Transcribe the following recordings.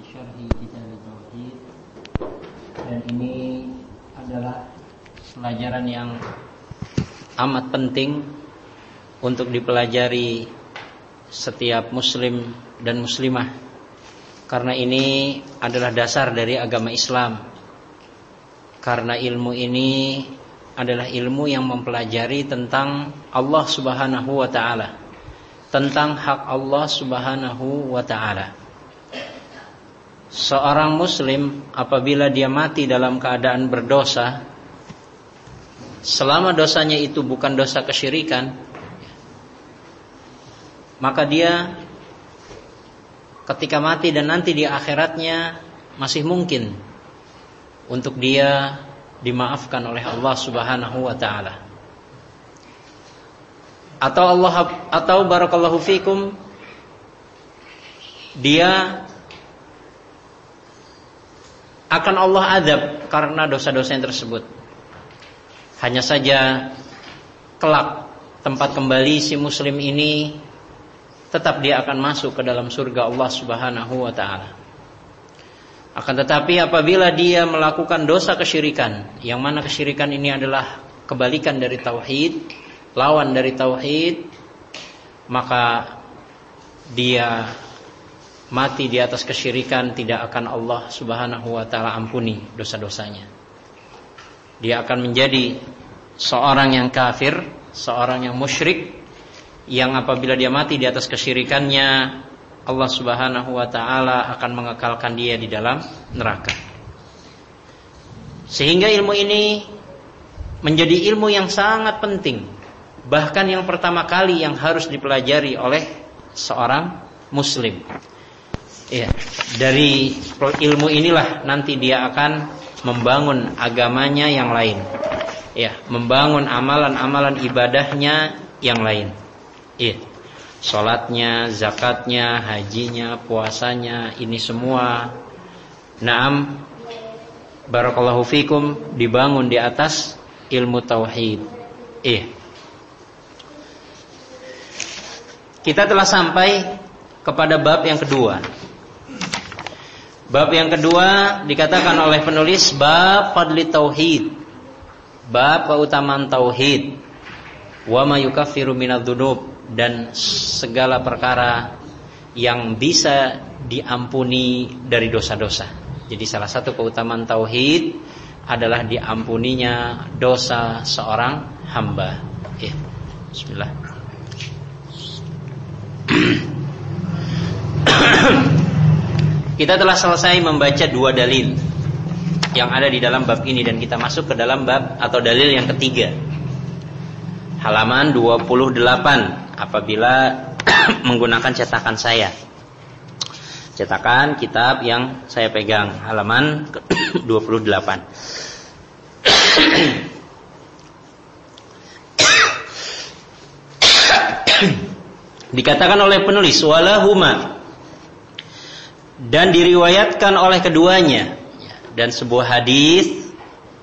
fi syarhi kitab tauhid. Dan ini adalah pelajaran yang amat penting untuk dipelajari setiap muslim dan muslimah. Karena ini adalah dasar dari agama Islam. Karena ilmu ini adalah ilmu yang mempelajari tentang Allah Subhanahu wa taala. Tentang hak Allah Subhanahu wa taala seorang muslim apabila dia mati dalam keadaan berdosa selama dosanya itu bukan dosa kesyirikan maka dia ketika mati dan nanti di akhiratnya masih mungkin untuk dia dimaafkan oleh Allah Subhanahu wa taala. Atau Allah atau barakallahu fikum dia akan Allah adab karena dosa-dosa yang tersebut. Hanya saja kelak tempat kembali si muslim ini tetap dia akan masuk ke dalam surga Allah Subhanahu wa taala. Akan tetapi apabila dia melakukan dosa kesyirikan, yang mana kesyirikan ini adalah kebalikan dari tauhid, lawan dari tauhid, maka dia mati di atas kesyirikan tidak akan Allah Subhanahu wa taala ampuni dosa-dosanya. Dia akan menjadi seorang yang kafir, seorang yang musyrik yang apabila dia mati di atas kesyirikannya Allah Subhanahu wa taala akan mengekalkan dia di dalam neraka. Sehingga ilmu ini menjadi ilmu yang sangat penting, bahkan yang pertama kali yang harus dipelajari oleh seorang muslim. Ya, dari ilmu inilah nanti dia akan membangun agamanya yang lain. Ya, membangun amalan-amalan ibadahnya yang lain. Ya. Salatnya, zakatnya, hajinya, puasanya, ini semua Naam Barakallahu fikum dibangun di atas ilmu tauhid. Eh. Kita telah sampai kepada bab yang kedua. Bab yang kedua dikatakan oleh penulis bab fadli tauhid. Bab keutamaan tauhid. Wa ma yukaffiru minadz-dzunub dan segala perkara yang bisa diampuni dari dosa-dosa. Jadi salah satu keutamaan tauhid adalah diampuninya dosa seorang hamba. Ya. Bismillah. Kita telah selesai membaca dua dalil yang ada di dalam bab ini dan kita masuk ke dalam bab atau dalil yang ketiga. Halaman 28 apabila menggunakan cetakan saya. Cetakan kitab yang saya pegang halaman 28. Dikatakan oleh penulis walahuma dan diriwayatkan oleh keduanya. Dan sebuah hadis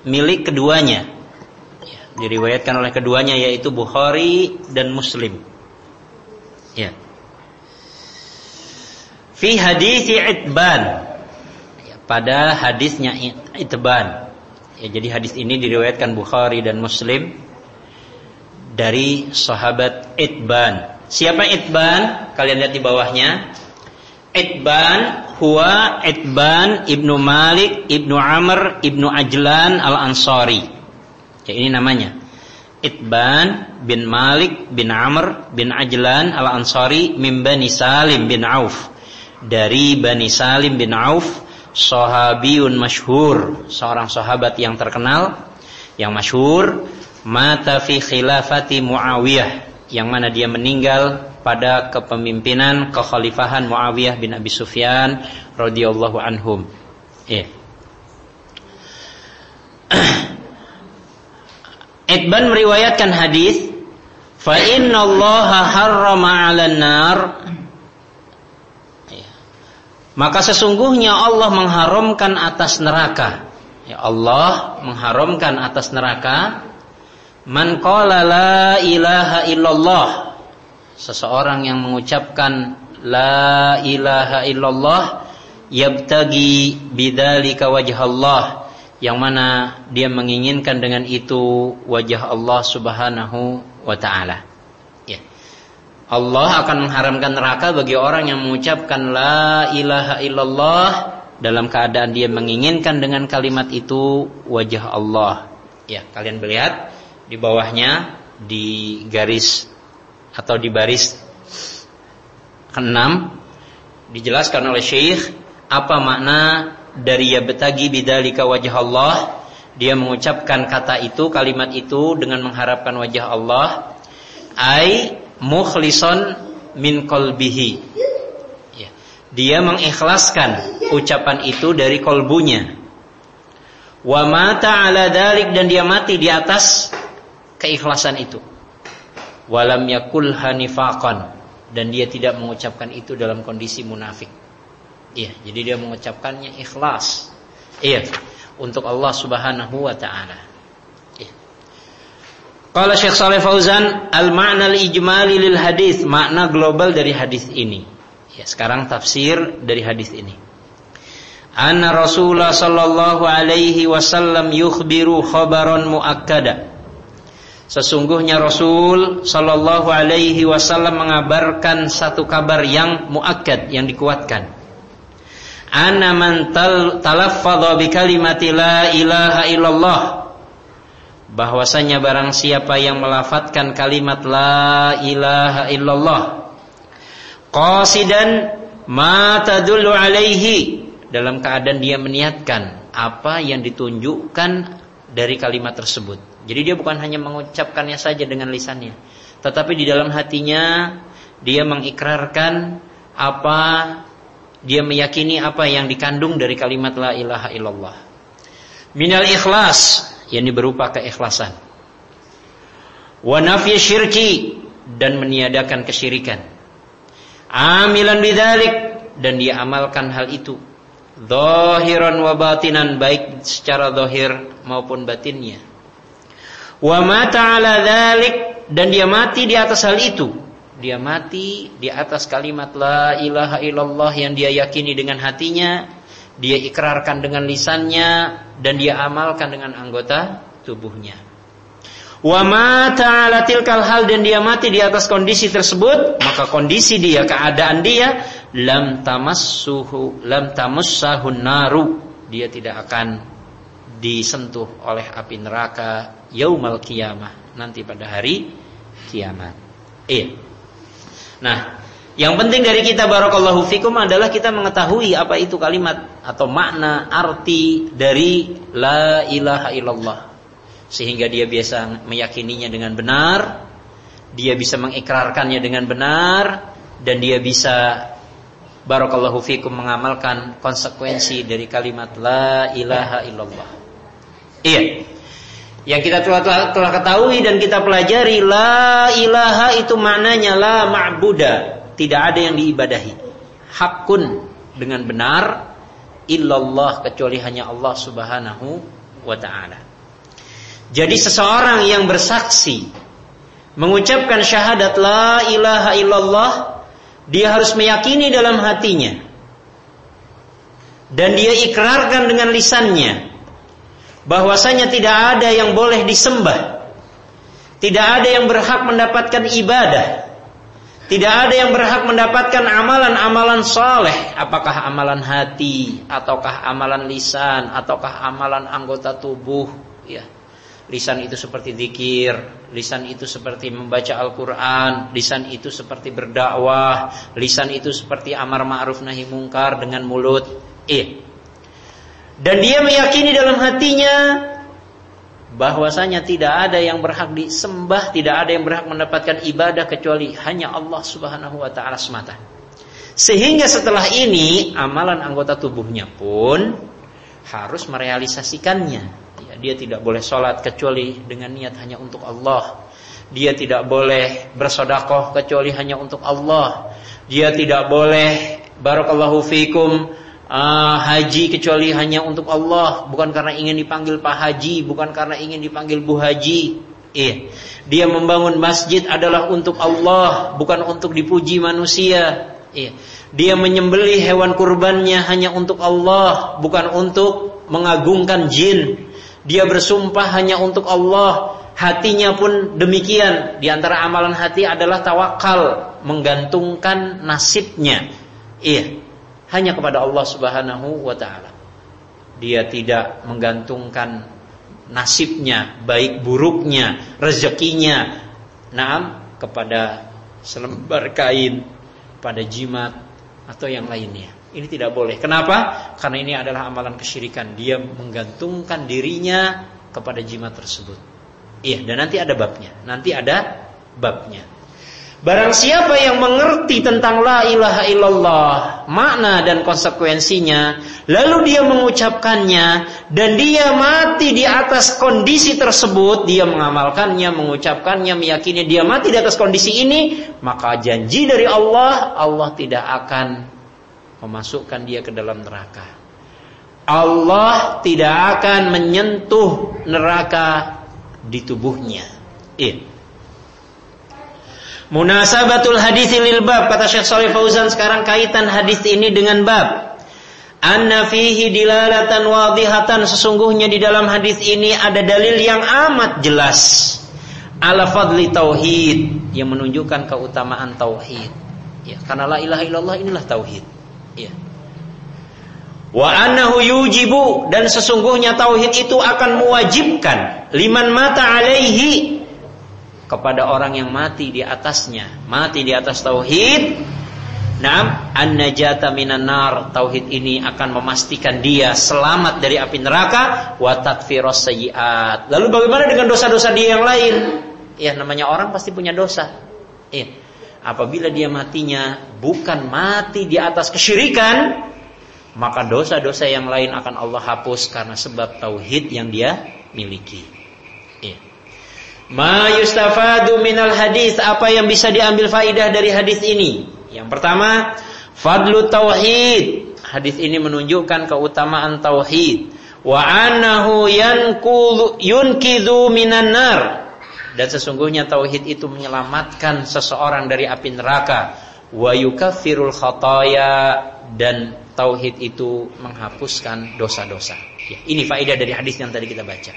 milik keduanya. Diriwayatkan oleh keduanya yaitu Bukhari dan Muslim. Ya. Fi hadis Itban. Ya, pada hadisnya Itban. Ya jadi hadis ini diriwayatkan Bukhari dan Muslim dari sahabat Itban. Siapa Itban? Kalian lihat di bawahnya. Itban huwa Itban ibnu Malik ibnu Amr ibnu Ajlan al Ansari. Ya, ini namanya. Itban bin Malik bin Amr bin Ajlan al Ansari min Bani Salim bin Auf. Dari Bani Salim bin Auf, sahabiyun masyhur, seorang sahabat yang terkenal, yang masyhur, mata fi khilafati Muawiyah, yang mana dia meninggal pada kepemimpinan kekhalifahan Muawiyah bin Abi Sufyan radhiyallahu anhum. Ya. Ibn meriwayatkan hadis, "Fa inna Allah harrama 'alan nar" ya. Maka sesungguhnya Allah mengharamkan atas neraka. Ya Allah mengharamkan atas neraka man qala la ilaha illallah seseorang yang mengucapkan la ilaha illallah yabtagi wajh Allah yang mana dia menginginkan dengan itu wajah Allah Subhanahu wa taala. Ya. Allah akan mengharamkan neraka bagi orang yang mengucapkan la ilaha illallah dalam keadaan dia menginginkan dengan kalimat itu wajah Allah. Ya, kalian melihat di bawahnya di garis atau di baris keenam dijelaskan oleh Syekh apa makna dari ya betagi bidalika wajah Allah. Dia mengucapkan kata itu kalimat itu dengan mengharapkan wajah Allah. Ai mukhlison min qalbihi. Ya. dia mengikhlaskan ucapan itu dari kolbunya. Wa mata ala dalik dan dia mati di atas keikhlasan itu walam yakul hanifaqan dan dia tidak mengucapkan itu dalam kondisi munafik Iya, jadi dia mengucapkannya ikhlas. Iya, untuk Allah Subhanahu wa taala. Iya. Qala Syekh Saleh Fauzan, al-ma'na al-ijmali lil hadis, makna global dari hadis ini. Ya, sekarang tafsir dari hadis ini. Anna Rasulullah sallallahu alaihi wasallam yukhbiru khabaran muakkada. Sesungguhnya Rasul sallallahu alaihi wasallam mengabarkan satu kabar yang muakkad yang dikuatkan. Anna man talaffadha bi kalimati la ilaha illallah. Bahwasanya barang siapa yang melafatkan kalimat la ilaha illallah qasidan ma tadullu alaihi. Dalam keadaan dia meniatkan apa yang ditunjukkan dari kalimat tersebut. Jadi dia bukan hanya mengucapkannya saja dengan lisannya, tetapi di dalam hatinya dia mengikrarkan apa dia meyakini apa yang dikandung dari kalimat la ilaha illallah. Minal ikhlas, yakni berupa keikhlasan. Wa nafyi syirki dan meniadakan kesyirikan. Amilan bidzalik dan dia amalkan hal itu. Zahiran wa batinan baik secara zahir maupun batinnya. Wa mata ala dzalik dan dia mati di atas hal itu dia mati di atas kalimat la ilaha illallah yang dia yakini dengan hatinya, dia ikrarkan dengan lisannya dan dia amalkan dengan anggota tubuhnya. Wa mata ala tilkal hal dan dia mati di atas kondisi tersebut, maka kondisi dia, keadaan dia lam tamassuhu lam tamassahun naru. Dia tidak akan disentuh oleh api neraka yaumal kiamah nanti pada hari kiamat. Iya. Nah, yang penting dari kita barakallahu fikum adalah kita mengetahui apa itu kalimat atau makna arti dari la ilaha illallah. Sehingga dia biasa meyakininya dengan benar, dia bisa mengikrarkannya dengan benar dan dia bisa barakallahu fikum mengamalkan konsekuensi dari kalimat la ilaha illallah. Iya. Yang kita telah, telah, telah ketahui dan kita pelajari la ilaha itu maknanya la ma'buda, tidak ada yang diibadahi. Hakun dengan benar illallah kecuali hanya Allah Subhanahu wa taala. Jadi seseorang yang bersaksi mengucapkan syahadat la ilaha illallah dia harus meyakini dalam hatinya dan dia ikrarkan dengan lisannya bahwasanya tidak ada yang boleh disembah. Tidak ada yang berhak mendapatkan ibadah. Tidak ada yang berhak mendapatkan amalan-amalan soleh. Apakah amalan hati, ataukah amalan lisan, ataukah amalan anggota tubuh. Ya, lisan itu seperti zikir, lisan itu seperti membaca Al-Quran, lisan itu seperti berdakwah, lisan itu seperti amar ma'ruf nahi mungkar dengan mulut. Eh, dan dia meyakini dalam hatinya bahwasanya tidak ada yang berhak disembah, tidak ada yang berhak mendapatkan ibadah kecuali hanya Allah Subhanahu wa taala semata. Sehingga setelah ini amalan anggota tubuhnya pun harus merealisasikannya. Ya, dia tidak boleh sholat kecuali dengan niat hanya untuk Allah. Dia tidak boleh bersodakoh kecuali hanya untuk Allah. Dia tidak boleh barakallahu fikum uh, haji kecuali hanya untuk Allah, bukan karena ingin dipanggil Pak Haji, bukan karena ingin dipanggil Bu Haji. Eh, dia membangun masjid adalah untuk Allah, bukan untuk dipuji manusia. Iya. Dia menyembelih hewan kurbannya hanya untuk Allah, bukan untuk mengagungkan jin. Dia bersumpah hanya untuk Allah. Hatinya pun demikian. Di antara amalan hati adalah tawakal, menggantungkan nasibnya. Iya. Hanya kepada Allah Subhanahu wa taala. Dia tidak menggantungkan nasibnya, baik buruknya, rezekinya, naam kepada selembar kain, pada jimat atau yang lainnya. Ini tidak boleh. Kenapa? Karena ini adalah amalan kesyirikan. Dia menggantungkan dirinya kepada jimat tersebut. Iya, dan nanti ada babnya. Nanti ada babnya. Barang siapa yang mengerti tentang la ilaha illallah, makna dan konsekuensinya, lalu dia mengucapkannya dan dia mati di atas kondisi tersebut, dia mengamalkannya, mengucapkannya, meyakini dia mati di atas kondisi ini, maka janji dari Allah, Allah tidak akan memasukkan dia ke dalam neraka. Allah tidak akan menyentuh neraka di tubuhnya. Iya. Munasabatul hadis lil bab kata Syekh Shalih Fauzan sekarang kaitan hadis ini dengan bab. Anna fihi dilalatan wadihatan sesungguhnya di dalam hadis ini ada dalil yang amat jelas ala fadli tauhid yang menunjukkan keutamaan tauhid. Ya, karena la ilaha illallah inilah tauhid. Ya. Wa annahu yujibu dan sesungguhnya tauhid itu akan mewajibkan liman mata alaihi kepada orang yang mati di atasnya, mati di atas tauhid. Naam, an-najata minan nar. Tauhid ini akan memastikan dia selamat dari api neraka wa takfiros sayyiat. Lalu bagaimana dengan dosa-dosa dia yang lain? Ya, namanya orang pasti punya dosa. Ya. Apabila dia matinya bukan mati di atas kesyirikan, maka dosa-dosa yang lain akan Allah hapus karena sebab tauhid yang dia miliki. Ya. Ma yustafadu minal hadis apa yang bisa diambil faidah dari hadis ini? Yang pertama, fadlu tauhid. Hadis ini menunjukkan keutamaan tauhid. Wa annahu yunkidhu minan nar. Dan sesungguhnya tauhid itu menyelamatkan seseorang dari api neraka. Wa yukaffirul khataya dan tauhid itu menghapuskan dosa-dosa. Ya, ini faidah dari hadis yang tadi kita baca.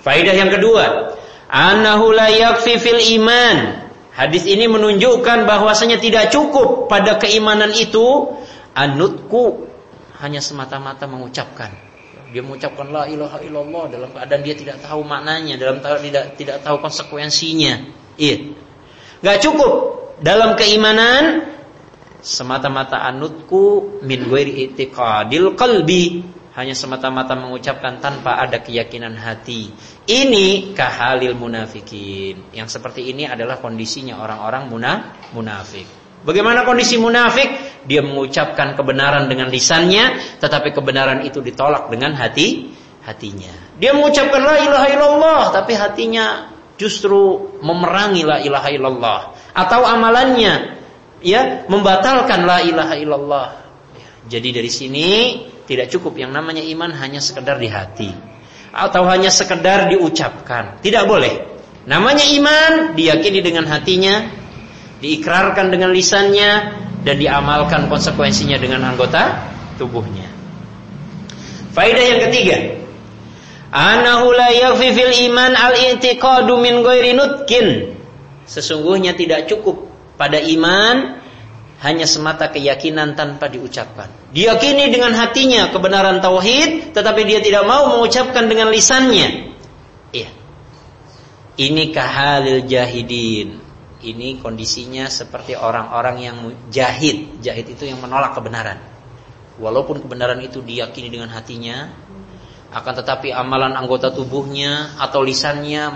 Faidah yang kedua, Anahu la yakfi fil iman. Hadis ini menunjukkan bahwasanya tidak cukup pada keimanan itu anutku hanya semata-mata mengucapkan. Dia mengucapkan la ilaha illallah dalam keadaan dia tidak tahu maknanya, dalam tidak tidak tahu konsekuensinya. Iya. Gak cukup dalam keimanan semata-mata anutku min ghairi itiqadil qalbi hanya semata-mata mengucapkan tanpa ada keyakinan hati. Ini kahalil munafikin. Yang seperti ini adalah kondisinya orang-orang munafik. Bagaimana kondisi munafik? Dia mengucapkan kebenaran dengan lisannya, tetapi kebenaran itu ditolak dengan hati hatinya. Dia mengucapkan la ilaha illallah, tapi hatinya justru memerangi la ilaha illallah atau amalannya ya membatalkan la ilaha illallah. Jadi dari sini tidak cukup yang namanya iman hanya sekedar di hati atau hanya sekedar diucapkan. Tidak boleh. Namanya iman diyakini dengan hatinya, diikrarkan dengan lisannya dan diamalkan konsekuensinya dengan anggota tubuhnya. Faedah yang ketiga, anahu la iman al-i'tiqadu min ghairi nutkin. Sesungguhnya tidak cukup pada iman hanya semata keyakinan tanpa diucapkan. Diyakini dengan hatinya kebenaran tauhid, tetapi dia tidak mau mengucapkan dengan lisannya. Iya. Ini kahalil jahidin. Ini kondisinya seperti orang-orang yang jahid. Jahid itu yang menolak kebenaran. Walaupun kebenaran itu diyakini dengan hatinya, akan tetapi amalan anggota tubuhnya atau lisannya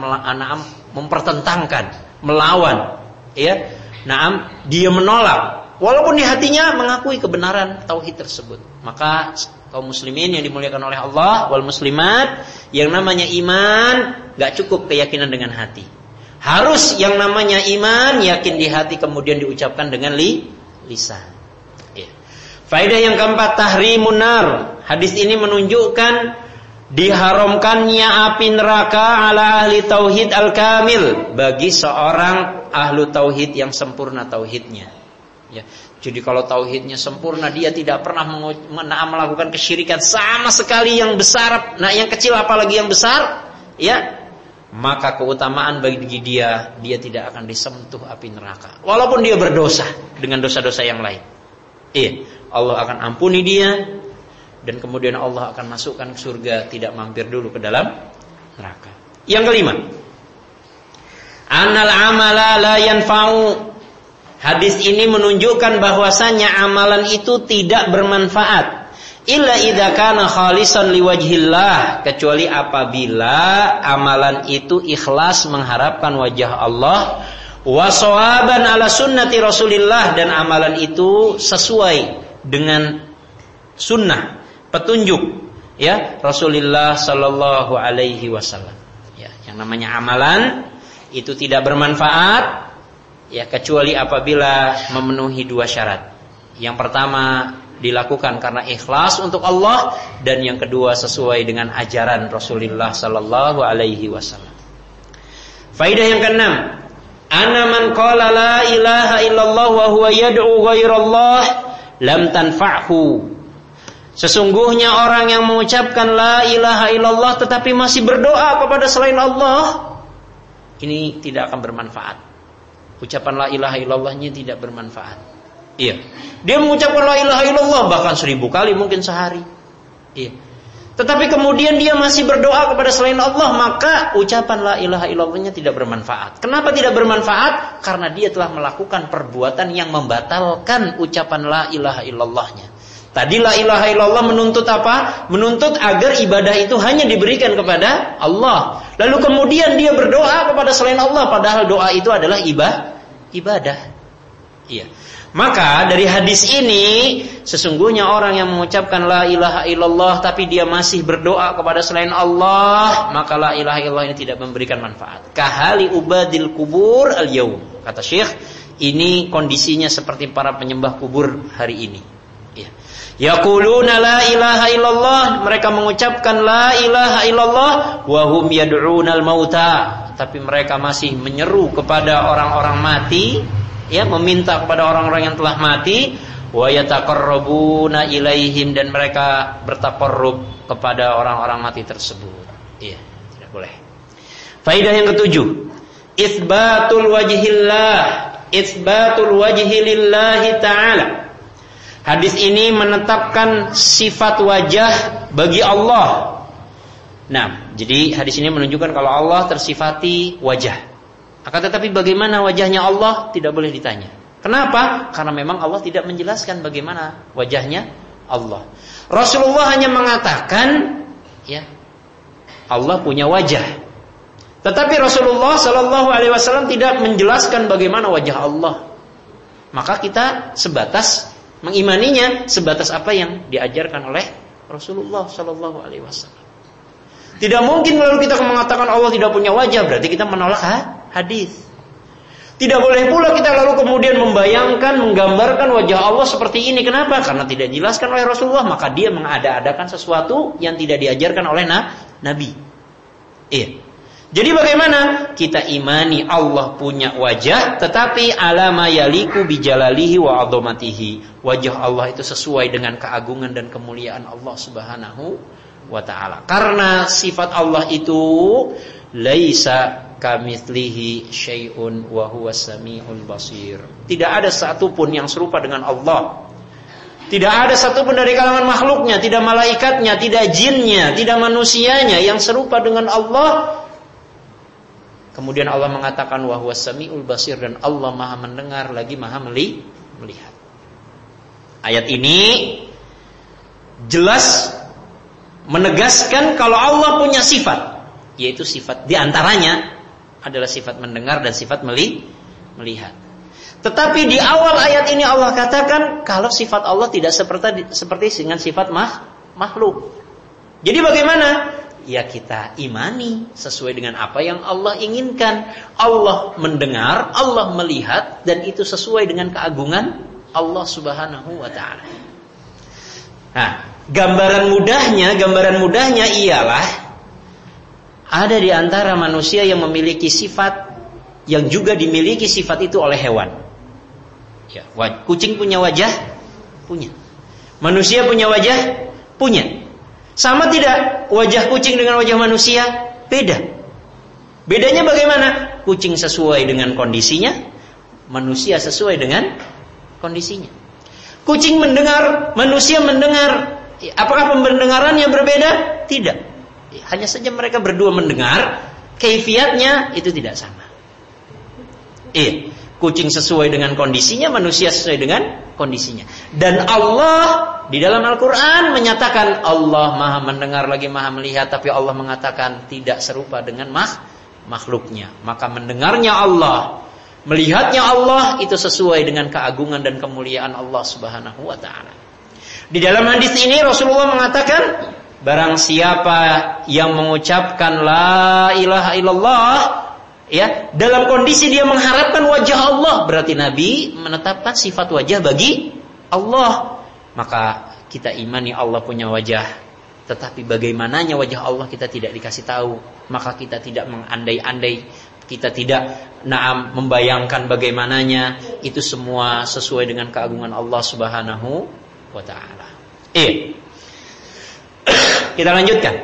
mempertentangkan, melawan, ya. Naam, dia menolak Walaupun di hatinya mengakui kebenaran tauhid tersebut. Maka kaum muslimin yang dimuliakan oleh Allah wal muslimat yang namanya iman gak cukup keyakinan dengan hati. Harus yang namanya iman yakin di hati kemudian diucapkan dengan li, lisan. Ya. Faedah yang keempat tahrimun nar. Hadis ini menunjukkan diharamkannya api neraka ala ahli tauhid al-kamil bagi seorang ahlu tauhid yang sempurna tauhidnya. Ya. Jadi kalau tauhidnya sempurna, dia tidak pernah melakukan kesyirikan sama sekali yang besar, nah yang kecil apalagi yang besar, ya. Maka keutamaan bagi dia, dia tidak akan disentuh api neraka. Walaupun dia berdosa dengan dosa-dosa yang lain. Iya, Allah akan ampuni dia dan kemudian Allah akan masukkan ke surga, tidak mampir dulu ke dalam neraka. Yang kelima, Anal amala la yanfa'u Hadis ini menunjukkan bahwasanya amalan itu tidak bermanfaat. Illa idza kana khalisan liwajhillah kecuali apabila amalan itu ikhlas mengharapkan wajah Allah. Wa sawaban ala sunnati Rasulillah dan amalan itu sesuai dengan sunnah petunjuk ya Rasulullah sallallahu alaihi wasallam. Ya yang namanya amalan itu tidak bermanfaat ya kecuali apabila memenuhi dua syarat. Yang pertama dilakukan karena ikhlas untuk Allah dan yang kedua sesuai dengan ajaran Rasulullah sallallahu alaihi wasallam. Faidah yang keenam, ana man qala la ilaha illallah wa huwa yad'u ghairallah lam tanfa'hu. Sesungguhnya orang yang mengucapkan la ilaha illallah tetapi masih berdoa kepada selain Allah ini tidak akan bermanfaat ucapan la ilaha illallahnya tidak bermanfaat. Iya. Dia mengucapkan la ilaha illallah bahkan seribu kali mungkin sehari. Iya. Tetapi kemudian dia masih berdoa kepada selain Allah, maka ucapan la ilaha illallahnya tidak bermanfaat. Kenapa tidak bermanfaat? Karena dia telah melakukan perbuatan yang membatalkan ucapan la ilaha illallahnya. Tadi la ilaha illallah menuntut apa? Menuntut agar ibadah itu hanya diberikan kepada Allah. Lalu kemudian dia berdoa kepada selain Allah padahal doa itu adalah ibadah. Ibadah. Iya. Maka dari hadis ini sesungguhnya orang yang mengucapkan la ilaha illallah tapi dia masih berdoa kepada selain Allah, maka la ilaha illallah ini tidak memberikan manfaat. Kahali ubadil kubur al yaum. Kata Syekh, ini kondisinya seperti para penyembah kubur hari ini. Iya. Yaquluna la ilaha illallah, mereka mengucapkan la ilaha illallah wa hum yad'unal mauta, tapi mereka masih menyeru kepada orang-orang mati, ya meminta kepada orang-orang yang telah mati, wa yataqarrabuna ilaihim dan mereka bertakarrub kepada orang-orang mati tersebut. Iya, tidak boleh. Faidah yang ketujuh, isbatul wajhillah, isbatul wajhi lillahi ta'ala. Hadis ini menetapkan sifat wajah bagi Allah. Nah, jadi hadis ini menunjukkan kalau Allah tersifati wajah. Akan tetapi bagaimana wajahnya Allah tidak boleh ditanya. Kenapa? Karena memang Allah tidak menjelaskan bagaimana wajahnya Allah. Rasulullah hanya mengatakan ya Allah punya wajah. Tetapi Rasulullah Shallallahu Alaihi Wasallam tidak menjelaskan bagaimana wajah Allah. Maka kita sebatas mengimaninya sebatas apa yang diajarkan oleh Rasulullah Shallallahu Alaihi Wasallam. Tidak mungkin lalu kita mengatakan Allah tidak punya wajah berarti kita menolak ha? hadis. Tidak boleh pula kita lalu kemudian membayangkan, menggambarkan wajah Allah seperti ini. Kenapa? Karena tidak dijelaskan oleh Rasulullah, maka dia mengada-adakan sesuatu yang tidak diajarkan oleh na Nabi. Iya. Jadi bagaimana? Kita imani Allah punya wajah tetapi alama yaliku bijalalihi wa adhamatihi. Wajah Allah itu sesuai dengan keagungan dan kemuliaan Allah Subhanahu wa taala. Karena sifat Allah itu laisa kamitslihi syai'un wa huwas samiul basir. Tidak ada satupun yang serupa dengan Allah. Tidak ada satupun dari kalangan makhluknya, tidak malaikatnya, tidak jinnya, tidak manusianya yang serupa dengan Allah Kemudian Allah mengatakan wahwa samiul basir dan Allah Maha mendengar lagi Maha meli melihat. Ayat ini jelas menegaskan kalau Allah punya sifat, yaitu sifat di antaranya adalah sifat mendengar dan sifat meli melihat. Tetapi di awal ayat ini Allah katakan kalau sifat Allah tidak seperti seperti dengan sifat mah, makhluk. Jadi bagaimana? ya kita imani sesuai dengan apa yang Allah inginkan. Allah mendengar, Allah melihat dan itu sesuai dengan keagungan Allah Subhanahu wa taala. Nah, gambaran mudahnya, gambaran mudahnya ialah ada di antara manusia yang memiliki sifat yang juga dimiliki sifat itu oleh hewan. Ya, kucing punya wajah? Punya. Manusia punya wajah? Punya. Sama tidak wajah kucing dengan wajah manusia? Beda. Bedanya bagaimana? Kucing sesuai dengan kondisinya, manusia sesuai dengan kondisinya. Kucing mendengar, manusia mendengar. Apakah pembendengarannya berbeda? Tidak. Hanya saja mereka berdua mendengar, keifiatnya itu tidak sama. Iya. Kucing sesuai dengan kondisinya, manusia sesuai dengan kondisinya. Dan Allah di dalam Al-Quran menyatakan Allah maha mendengar lagi maha melihat. Tapi Allah mengatakan tidak serupa dengan makhluknya. Maka mendengarnya Allah, melihatnya Allah itu sesuai dengan keagungan dan kemuliaan Allah subhanahu wa ta'ala. Di dalam hadis ini Rasulullah mengatakan Barang siapa yang mengucapkan la ilaha illallah ya dalam kondisi dia mengharapkan wajah Allah berarti Nabi menetapkan sifat wajah bagi Allah maka kita imani Allah punya wajah tetapi bagaimananya wajah Allah kita tidak dikasih tahu maka kita tidak mengandai-andai kita tidak naam membayangkan bagaimananya itu semua sesuai dengan keagungan Allah Subhanahu wa taala. Eh. kita lanjutkan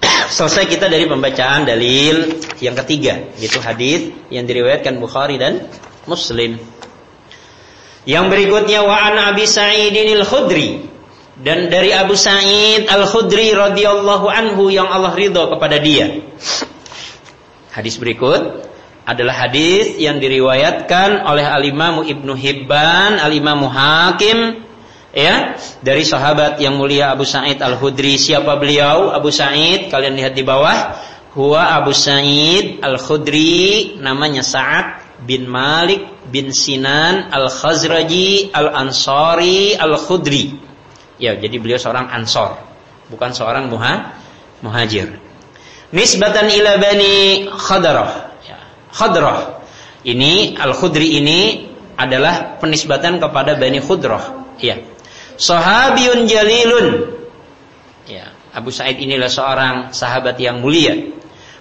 selesai kita dari pembacaan dalil yang ketiga yaitu hadis yang diriwayatkan Bukhari dan Muslim. Yang berikutnya wa an Abi Sa'idin al-Khudri dan dari Abu Sa'id al-Khudri radhiyallahu anhu yang Allah ridho kepada dia. Hadis berikut adalah hadis yang diriwayatkan oleh Al-Imam Ibnu Hibban, Al-Imam Hakim ya dari sahabat yang mulia Abu Sa'id Al-Khudri siapa beliau? Abu Sa'id. Kalian lihat di bawah. Huwa Abu Sa'id Al-Khudri namanya Sa'ad bin Malik bin Sinan Al-Khazraji Al-Ansari Al-Khudri. Ya jadi beliau seorang ansor bukan seorang muha muhajir nisbatan ila bani Khadrah ya. Khadrah ini Al-Khudri ini adalah penisbatan kepada Bani Khudrah ya Sahabiyun jalilun. Ya, Abu Sa'id inilah seorang sahabat yang mulia.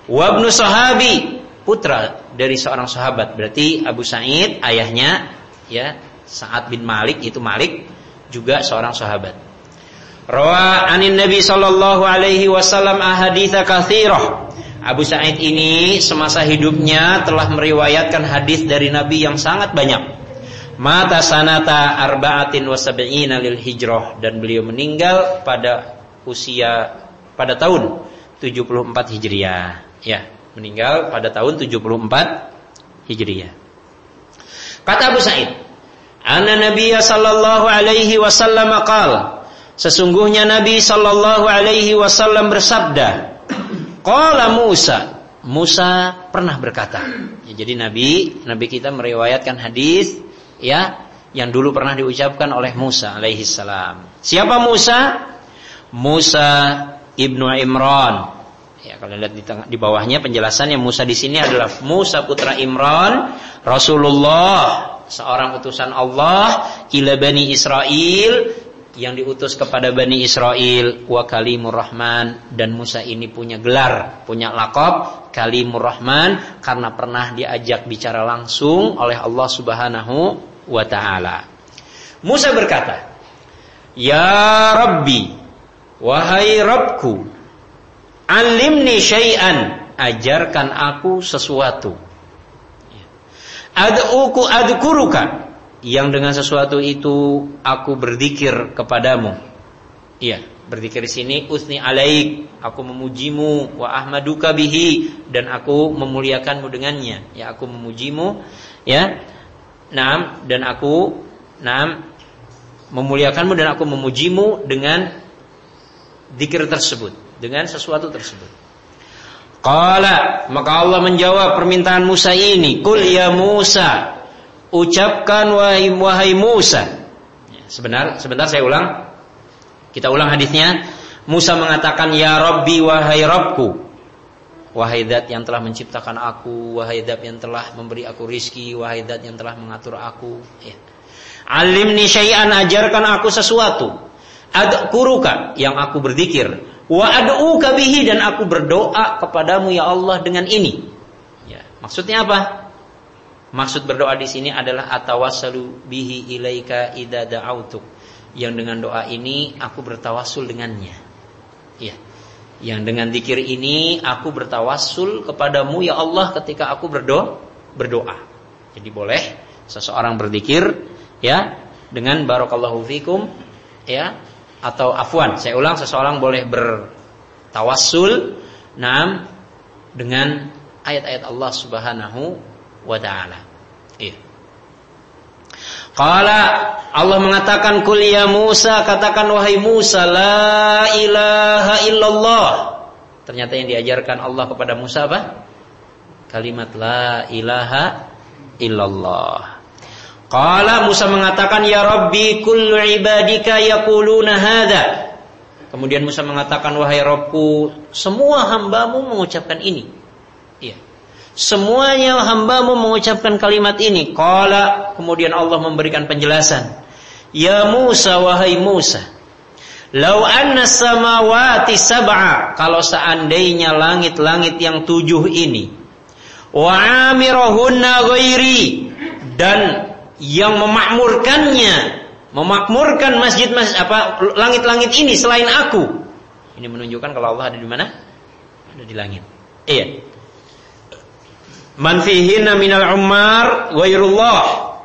Wabnu sahabi, putra dari seorang sahabat. Berarti Abu Sa'id ayahnya ya Sa'ad bin Malik itu Malik juga seorang sahabat. Rawa anin Nabi sallallahu alaihi wasallam ahaditsa katsirah. Abu Sa'id ini semasa hidupnya telah meriwayatkan hadis dari Nabi yang sangat banyak. Mata sanata arba'atin wa sab'ina lil hijrah dan beliau meninggal pada usia pada tahun 74 Hijriah. Ya, meninggal pada tahun 74 Hijriah. Kata Abu Sa'id, "Anna Nabiya sallallahu alaihi wasallam qala" Sesungguhnya Nabi sallallahu alaihi wasallam bersabda, "Qala Musa" Musa pernah berkata. Ya, jadi Nabi, Nabi kita meriwayatkan hadis ya yang dulu pernah diucapkan oleh Musa alaihi salam. Siapa Musa? Musa ibnu Imran. Ya, kalau lihat di, tengah, di bawahnya penjelasannya Musa di sini adalah Musa putra Imran, Rasulullah, seorang utusan Allah ila Bani Israel yang diutus kepada Bani Israel wa kalimur rahman dan Musa ini punya gelar, punya lakop kalimur rahman karena pernah diajak bicara langsung oleh Allah Subhanahu wa taala. Musa berkata, "Ya Rabbi, wahai Rabbku, alimni syai'an, ajarkan aku sesuatu." Ad'uku adkuruka yang dengan sesuatu itu aku berzikir kepadamu. Iya, berzikir di sini usni alaik, aku memujimu wa ahmaduka bihi dan aku memuliakanmu dengannya. Ya, aku memujimu ya Naam dan aku naam memuliakanmu dan aku memujimu dengan zikir tersebut, dengan sesuatu tersebut. Qala maka Allah menjawab permintaan Musa ini, "Kul ya Musa, ucapkan wahai wahai Musa." Ya, sebentar, sebentar saya ulang. Kita ulang hadisnya. Musa mengatakan, "Ya Rabbi wahai Rabbku." Wahai zat yang telah menciptakan aku Wahai zat yang telah memberi aku rizki Wahai zat yang telah mengatur aku ya. Alimni syai'an ajarkan aku sesuatu Adkuruka yang aku berzikir Wa ad'uka bihi dan aku berdoa kepadamu ya Allah dengan ini ya. Maksudnya apa? Maksud berdoa di sini adalah atawassalu bihi ilaika idza da'autuk. Yang dengan doa ini aku bertawassul dengannya. Ya. Yang dengan zikir ini aku bertawassul kepadamu ya Allah ketika aku berdoa berdoa. Jadi boleh seseorang berzikir ya dengan barakallahu fikum ya atau afwan saya ulang seseorang boleh bertawassul nam dengan ayat-ayat Allah Subhanahu wa taala. Iya. Qala Allah mengatakan kul ya Musa katakan wahai Musa la ilaha illallah. Ternyata yang diajarkan Allah kepada Musa apa? Kalimat la ilaha illallah. Qala Musa mengatakan ya Rabbi kullu ibadika yaquluna hadza. Kemudian Musa mengatakan wahai Rabbku semua hambamu mengucapkan ini. Iya. Semuanya hambamu mengucapkan kalimat ini. Qala kemudian Allah memberikan penjelasan. Ya Musa wahai Musa. Lau anna samawati sab'a kalau seandainya langit-langit yang tujuh ini wa amirahunna ghairi dan yang memakmurkannya, memakmurkan masjid-masjid apa langit-langit ini selain aku. Ini menunjukkan kalau Allah ada di mana? Ada di langit. Iya. Man fihinna minal ummar ghairullah.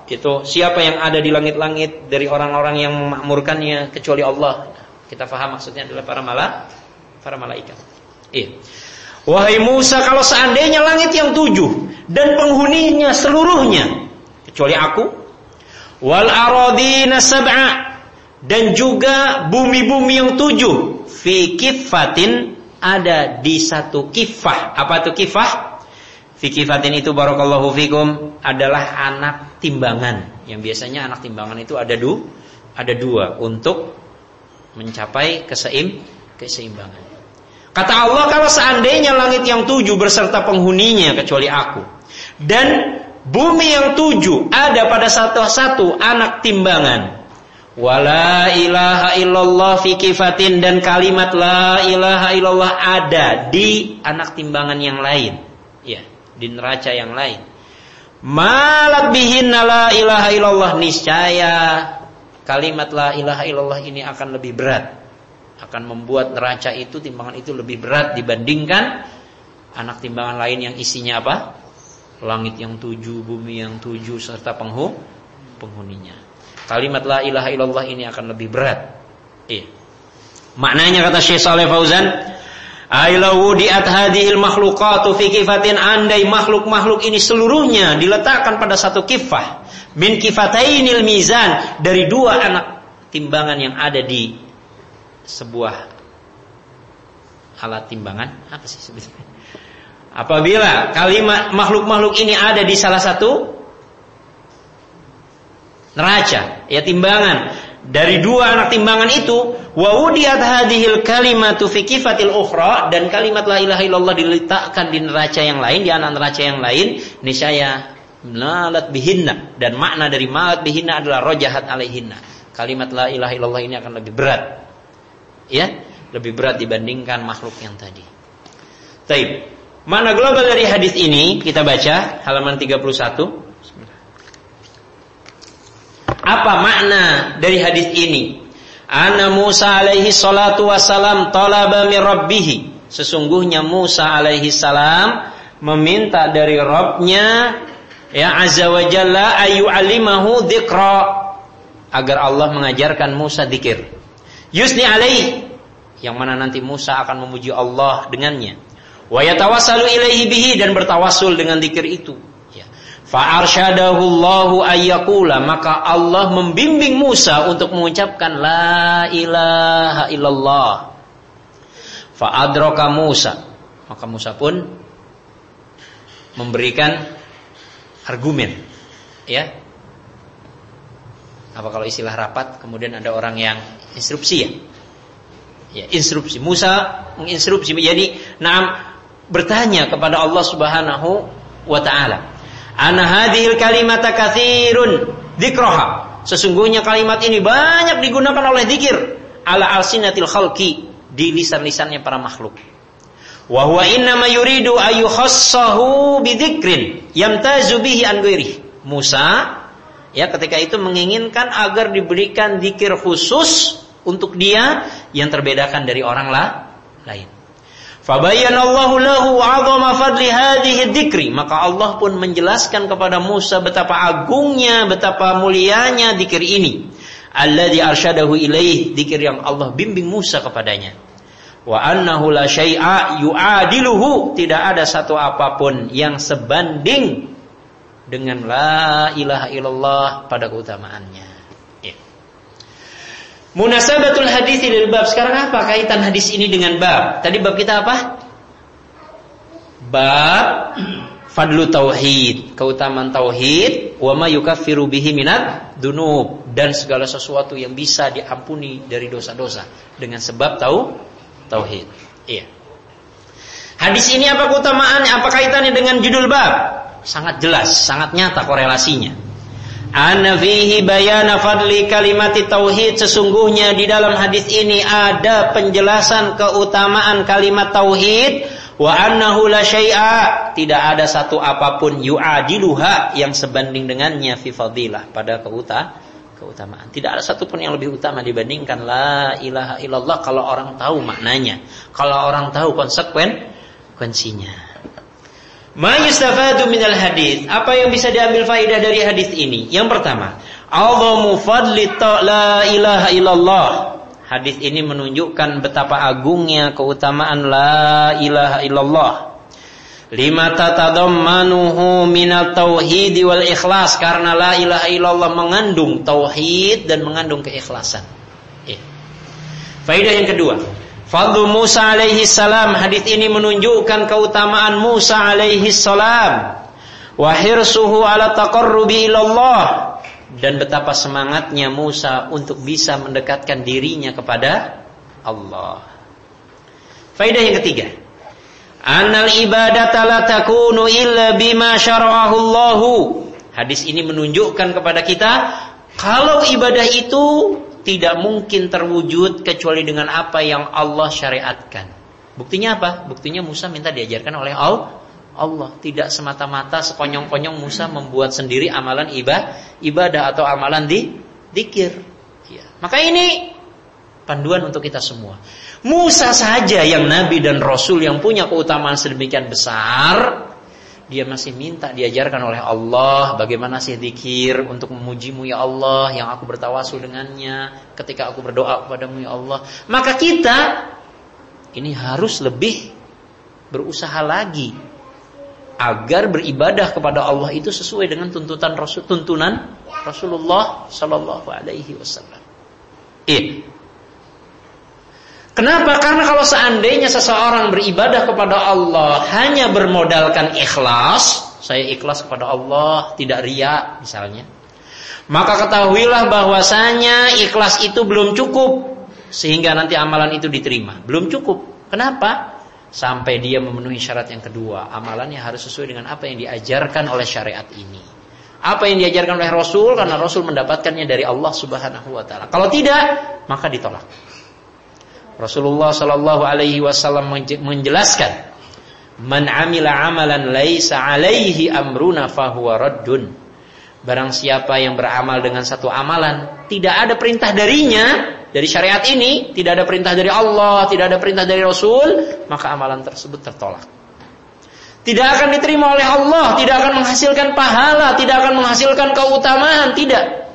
Itu siapa yang ada di langit-langit dari orang-orang yang memakmurkannya kecuali Allah. Kita faham maksudnya adalah para malaikat, para malaikat. Iya. Wahai Musa, kalau seandainya langit yang tujuh dan penghuninya seluruhnya kecuali aku, wal aradina sab'a dan juga bumi-bumi yang tujuh fi kifatin ada di satu kifah. Apa itu kifah? Fi kifatin itu barakallahu fikum adalah anak timbangan. Yang biasanya anak timbangan itu ada du, ada dua untuk mencapai keseim, keseimbangan. Kata Allah kalau seandainya langit yang tujuh berserta penghuninya kecuali aku dan Bumi yang tujuh ada pada satu-satu anak timbangan. Wala ilaha illallah fi kifatin dan kalimat la ilaha illallah ada di anak timbangan yang lain. Ya, di neraca yang lain. Malat bihin la ilaha illallah niscaya kalimat la ilaha illallah ini akan lebih berat. Akan membuat neraca itu timbangan itu lebih berat dibandingkan anak timbangan lain yang isinya apa? langit yang tujuh, bumi yang tujuh serta penghu penghuninya. Kalimat la ilaha illallah ini akan lebih berat. Iya. Maknanya kata Syekh Saleh Fauzan, Ailahu diat hadhil makhluqatu fi kifatin. Andai makhluk-makhluk ini seluruhnya diletakkan pada satu kifah. Min kifatainil mizan. Dari dua anak timbangan yang ada di sebuah alat timbangan. Apa sih sebetulnya Apabila kalimat makhluk-makhluk ini ada di salah satu neraca, ya timbangan dari dua anak timbangan itu, wa udiyat hadhil kalimatu fi kifatil ukhra dan kalimat la ilaha illallah diletakkan di neraca yang lain, di anak neraca yang lain, niscaya malat bihinna dan makna dari malat bihinna adalah rojahat alaihinna. Kalimat la ilaha illallah ini akan lebih berat. Ya, lebih berat dibandingkan makhluk yang tadi. Taib. Mana global dari hadis ini kita baca halaman 31. Apa makna dari hadis ini? Anna Musa alaihi salatu wasalam talaba min rabbih. Sesungguhnya Musa alaihi salam meminta dari Rabbnya ya azza wa jalla ayu alimahu dzikra agar Allah mengajarkan Musa dzikir. Yusni alaihi yang mana nanti Musa akan memuji Allah dengannya wa yatawassalu ilaihi bihi dan bertawasul dengan zikir itu ya fa arsyadahu Allahu ayyakula. Maka Allah membimbing Musa untuk mengucapkan la ilaha illallah. Fa adraka Musa. Maka Musa pun memberikan argumen. Ya. Apa kalau istilah rapat kemudian ada orang yang instruksi ya? Ya instruksi. Musa menginstruksi. Jadi nah bertanya kepada Allah Subhanahu wa taala. Ana hadhil kalimata dzikraha. Sesungguhnya kalimat ini banyak digunakan oleh zikir ala alsinatil khalqi di lisan-lisannya para makhluk. Wa huwa innama yuridu ayyukhassahu bidzikrin yamtazu bihi an Musa ya ketika itu menginginkan agar diberikan zikir khusus untuk dia yang terbedakan dari orang lain. Fabayyanallahu lahu 'azama fadli hadhihi dzikri, maka Allah pun menjelaskan kepada Musa betapa agungnya, betapa mulianya zikir ini. Alladzi arsyadahu ilaih, zikir yang Allah bimbing Musa kepadanya wa annahu la syai'a yu'adiluhu tidak ada satu apa pun yang sebanding dengan la ilaha illallah pada keutamaannya ya. Munasabatul hadis lil bab sekarang apa kaitan hadis ini dengan bab tadi bab kita apa bab fadlu tauhid keutamaan tauhid wa ma yukaffiru bihi minat dunub dan segala sesuatu yang bisa diampuni dari dosa-dosa dengan sebab tahu tauhid. Iya. Hadis ini apa keutamaannya? Apa kaitannya dengan judul bab? Sangat jelas, sangat nyata korelasinya. Anna fihi bayana fadli kalimat tauhid sesungguhnya di dalam hadis ini ada penjelasan keutamaan kalimat tauhid wa annahu la syai'a tidak ada satu apa pun yu'adiluha yang sebanding dengannya fi fadilah pada keutamaan keutamaan. Tidak ada satupun yang lebih utama dibandingkan la ilaha illallah kalau orang tahu maknanya, kalau orang tahu konsekuen konsekuensinya. Ma yustafadu minal hadis. Apa yang bisa diambil faedah dari hadis ini? Yang pertama, azamu fadli la ilaha illallah. Hadis ini menunjukkan betapa agungnya keutamaan la ilaha illallah lima tatadammanuhu minal tauhid wal ikhlas karena la ilaha illallah mengandung tauhid dan mengandung keikhlasan. Ya. Faidah yang kedua, fadlu Musa alaihi salam hadis ini menunjukkan keutamaan Musa alaihi salam wa hirsuhu ala taqarrubi ilallah dan betapa semangatnya Musa untuk bisa mendekatkan dirinya kepada Allah. Faidah yang ketiga, Annal ibadata la takunu illa bima syara'ahu. Hadis ini menunjukkan kepada kita kalau ibadah itu tidak mungkin terwujud kecuali dengan apa yang Allah syariatkan. Buktinya apa? Buktinya Musa minta diajarkan oleh Allah. Allah tidak semata-mata sekonyong-konyong Musa membuat sendiri amalan ibadah, ibadah atau amalan di dikir. Ya. Maka ini panduan untuk kita semua. Musa saja yang nabi dan rasul yang punya keutamaan sedemikian besar, dia masih minta diajarkan oleh Allah bagaimana sih zikir untuk memujimu ya Allah yang aku bertawasul dengannya ketika aku berdoa kepadamu ya Allah. Maka kita ini harus lebih berusaha lagi agar beribadah kepada Allah itu sesuai dengan tuntutan Rasul tuntunan Rasulullah Shallallahu Alaihi Wasallam. Iya. Kenapa? Karena kalau seandainya seseorang beribadah kepada Allah hanya bermodalkan ikhlas, saya ikhlas kepada Allah, tidak ria misalnya. Maka ketahuilah bahwasanya ikhlas itu belum cukup sehingga nanti amalan itu diterima. Belum cukup. Kenapa? Sampai dia memenuhi syarat yang kedua, amalannya harus sesuai dengan apa yang diajarkan oleh syariat ini. Apa yang diajarkan oleh Rasul karena Rasul mendapatkannya dari Allah Subhanahu wa taala. Kalau tidak, maka ditolak. Rasulullah Shallallahu Alaihi Wasallam menjelaskan, "Man amila amalan laisa alaihi amruna fahuwa raddun." Barang siapa yang beramal dengan satu amalan tidak ada perintah darinya dari syariat ini, tidak ada perintah dari Allah, tidak ada perintah dari Rasul, maka amalan tersebut tertolak. Tidak akan diterima oleh Allah, tidak akan menghasilkan pahala, tidak akan menghasilkan keutamaan, tidak.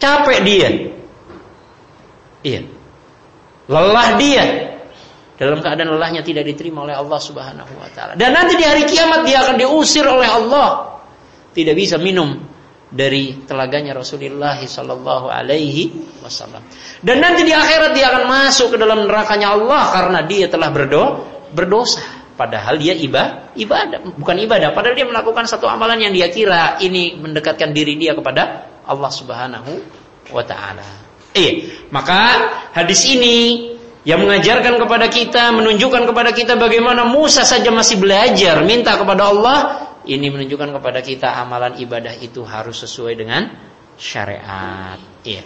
Capek dia. Iya. Lelah dia dalam keadaan lelahnya tidak diterima oleh Allah Subhanahu wa taala. Dan nanti di hari kiamat dia akan diusir oleh Allah. Tidak bisa minum dari telaganya Rasulullah sallallahu alaihi wasallam. Dan nanti di akhirat dia akan masuk ke dalam nerakanya Allah karena dia telah berdo berdosa. Padahal dia ibadah, ibadah bukan ibadah. Padahal dia melakukan satu amalan yang dia kira ini mendekatkan diri dia kepada Allah Subhanahu wa taala. Iya, maka hadis ini yang mengajarkan kepada kita, menunjukkan kepada kita bagaimana Musa saja masih belajar minta kepada Allah, ini menunjukkan kepada kita amalan ibadah itu harus sesuai dengan syariat. Iya.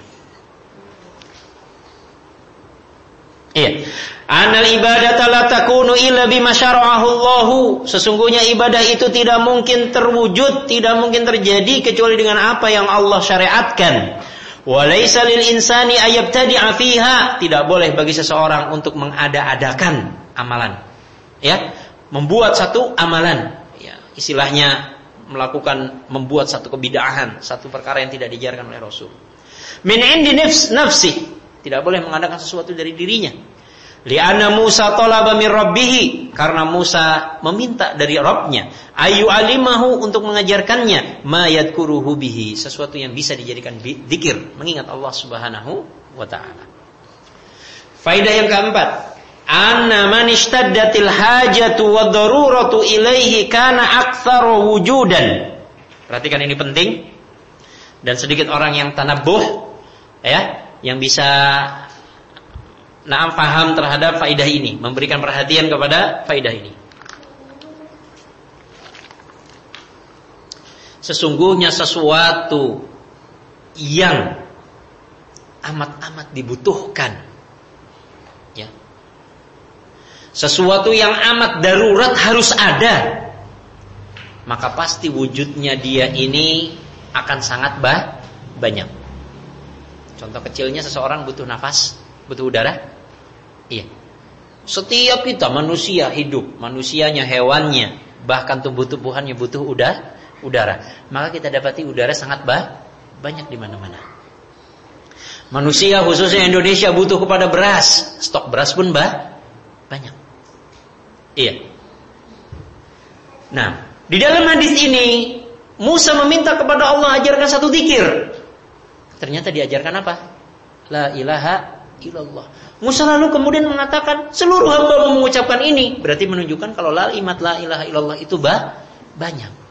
Iya. Anal ibadata la takunu illa bima syara'ahu. Sesungguhnya ibadah itu tidak mungkin terwujud, tidak mungkin terjadi kecuali dengan apa yang Allah syariatkan. Walaysa lil insani ayabtadi'a fiha. Tidak boleh bagi seseorang untuk mengada-adakan amalan. Ya, membuat satu amalan. Ya, istilahnya melakukan membuat satu kebidahan, satu perkara yang tidak diajarkan oleh Rasul. Min indi nafs, nafsi. Tidak boleh mengadakan sesuatu dari dirinya Lianna Musa talaba min rabbihi. Karena Musa meminta dari Rabbnya. Ayu alimahu untuk mengajarkannya. Ma yadkuruhu bihi. Sesuatu yang bisa dijadikan dikir. Mengingat Allah Subhanahu wa taala. Faidah yang keempat, anna man ishtaddatil hajatu wa daruratu ilaihi kana aktsaru wujudan. Perhatikan ini penting. Dan sedikit orang yang tanabuh ya yang bisa naam paham terhadap faidah ini, memberikan perhatian kepada faidah ini. Sesungguhnya sesuatu yang amat-amat dibutuhkan ya. Sesuatu yang amat darurat harus ada. Maka pasti wujudnya dia ini akan sangat banyak. Contoh kecilnya seseorang butuh nafas, butuh udara, Iya. Setiap kita manusia hidup, manusianya, hewannya, bahkan tumbuh-tumbuhannya butuh udara, udara. Maka kita dapati udara sangat bah, banyak di mana-mana. Manusia khususnya Indonesia butuh kepada beras, stok beras pun bah, banyak. Iya. Nah, di dalam hadis ini Musa meminta kepada Allah ajarkan satu zikir. Ternyata diajarkan apa? La ilaha illallah. Musa lalu kemudian mengatakan seluruh hamba mengucapkan ini berarti menunjukkan kalau la imat la ilaha illallah itu bah, banyak.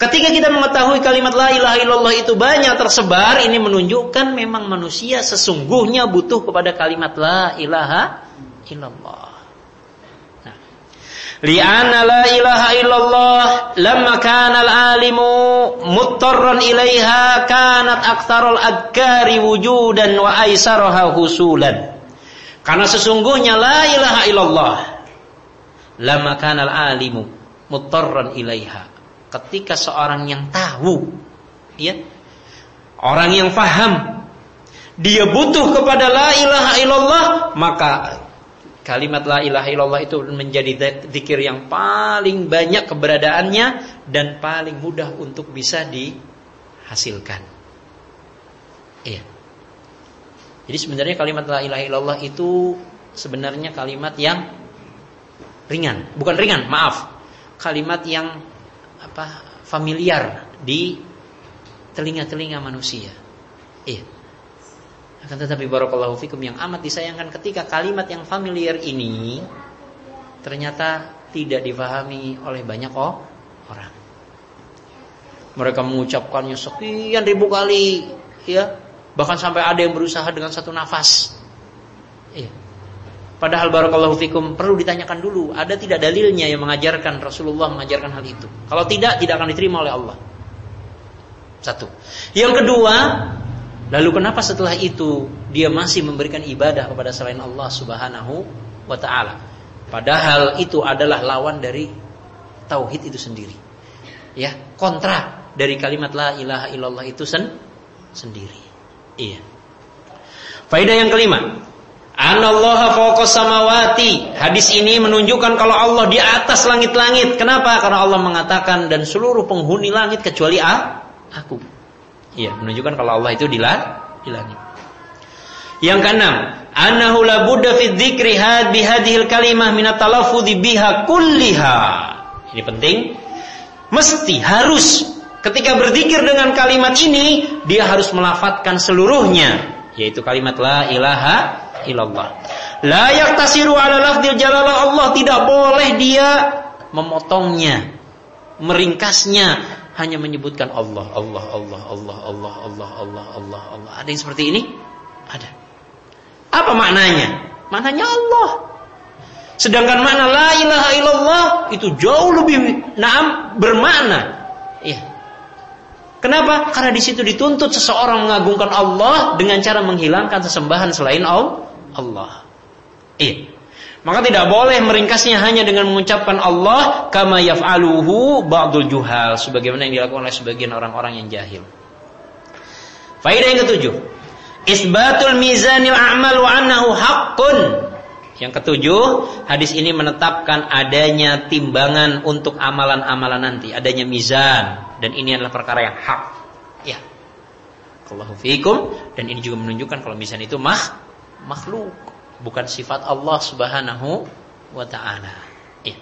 Ketika kita mengetahui kalimat la ilaha illallah itu banyak tersebar, ini menunjukkan memang manusia sesungguhnya butuh kepada kalimat la ilaha illallah. Li'anna la ilaha illallah lamma kana al-alimu muttarran ilaiha kanat aktsarul adkari wujudan wa aisaraha husulan. Karena sesungguhnya la ilaha illallah lama kanal alimu mutarran ilaiha. Ketika seorang yang tahu ya orang yang faham dia butuh kepada la ilaha illallah maka kalimat la ilaha illallah itu menjadi zikir yang paling banyak keberadaannya dan paling mudah untuk bisa dihasilkan. Iya. Jadi sebenarnya kalimat la ilaha illallah itu sebenarnya kalimat yang ringan, bukan ringan, maaf. Kalimat yang apa? familiar di telinga-telinga manusia. Iya. Akan tetapi barakallahu fikum yang amat disayangkan ketika kalimat yang familiar ini ternyata tidak difahami oleh banyak oh, orang. Mereka mengucapkannya sekian ribu kali, ya, Bahkan sampai ada yang berusaha dengan satu nafas. Iya. Padahal barakallahu fikum perlu ditanyakan dulu, ada tidak dalilnya yang mengajarkan Rasulullah mengajarkan hal itu? Kalau tidak, tidak akan diterima oleh Allah. Satu. Yang kedua, lalu kenapa setelah itu dia masih memberikan ibadah kepada selain Allah Subhanahu wa taala? Padahal itu adalah lawan dari tauhid itu sendiri. Ya, kontra dari kalimat la ilaha illallah itu sen sendiri. Iya. Faidah yang kelima, Anallaha fawqa samawati. Hadis ini menunjukkan kalau Allah di atas langit-langit. Kenapa? Karena Allah mengatakan dan seluruh penghuni langit kecuali aku. Iya, menunjukkan kalau Allah itu di, di langit. Yang keenam, annahu la budda fi dzikri hadhil kalimah min biha kulliha. Ini penting. Mesti harus Ketika berzikir dengan kalimat ini, dia harus melafatkan seluruhnya, yaitu kalimat la ilaha illallah. La yaktasiru ala lafdil jalalah Allah tidak boleh dia memotongnya, meringkasnya, hanya menyebutkan Allah, Allah, Allah, Allah, Allah, Allah, Allah, Allah, Allah. Ada yang seperti ini? Ada. Apa maknanya? Maknanya Allah. Sedangkan makna la ilaha illallah itu jauh lebih naam bermakna. Iya. Kenapa? Karena di situ dituntut seseorang mengagungkan Allah dengan cara menghilangkan sesembahan selain Allah. Iya. Maka tidak boleh meringkasnya hanya dengan mengucapkan Allah kama yaf'aluhu ba'dul juhal sebagaimana yang dilakukan oleh sebagian orang-orang yang jahil. Faedah yang ketujuh, isbatul mizanil a'mal wa annahu haqqun. Yang ketujuh, hadis ini menetapkan adanya timbangan untuk amalan-amalan nanti, adanya mizan dan ini adalah perkara yang hak. Ya. Allahu fiikum dan ini juga menunjukkan kalau mizan itu mah makhluk bukan sifat Allah Subhanahu wa taala. Ya.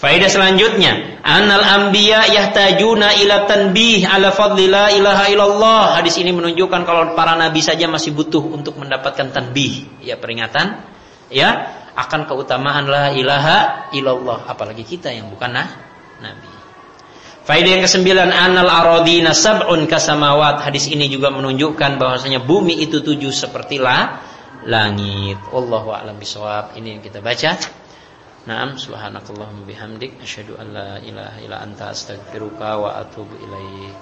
Faedah selanjutnya, annal anbiya yahtajuna ila tanbih ala fadli la ilaha illallah. Hadis ini menunjukkan kalau para nabi saja masih butuh untuk mendapatkan tanbih, ya peringatan, ya akan keutamaan la ilaha illallah, apalagi kita yang bukan nah, nabi. Faedah yang kesembilan anal aradina sab'un kasamawat. Hadis ini juga menunjukkan bahwasanya bumi itu tujuh seperti la langit. Wallahu a'lam bishawab. Ini yang kita baca. Naam subhanakallahumma bihamdik asyhadu an la ilaha illa anta astaghfiruka wa atubu ilaik.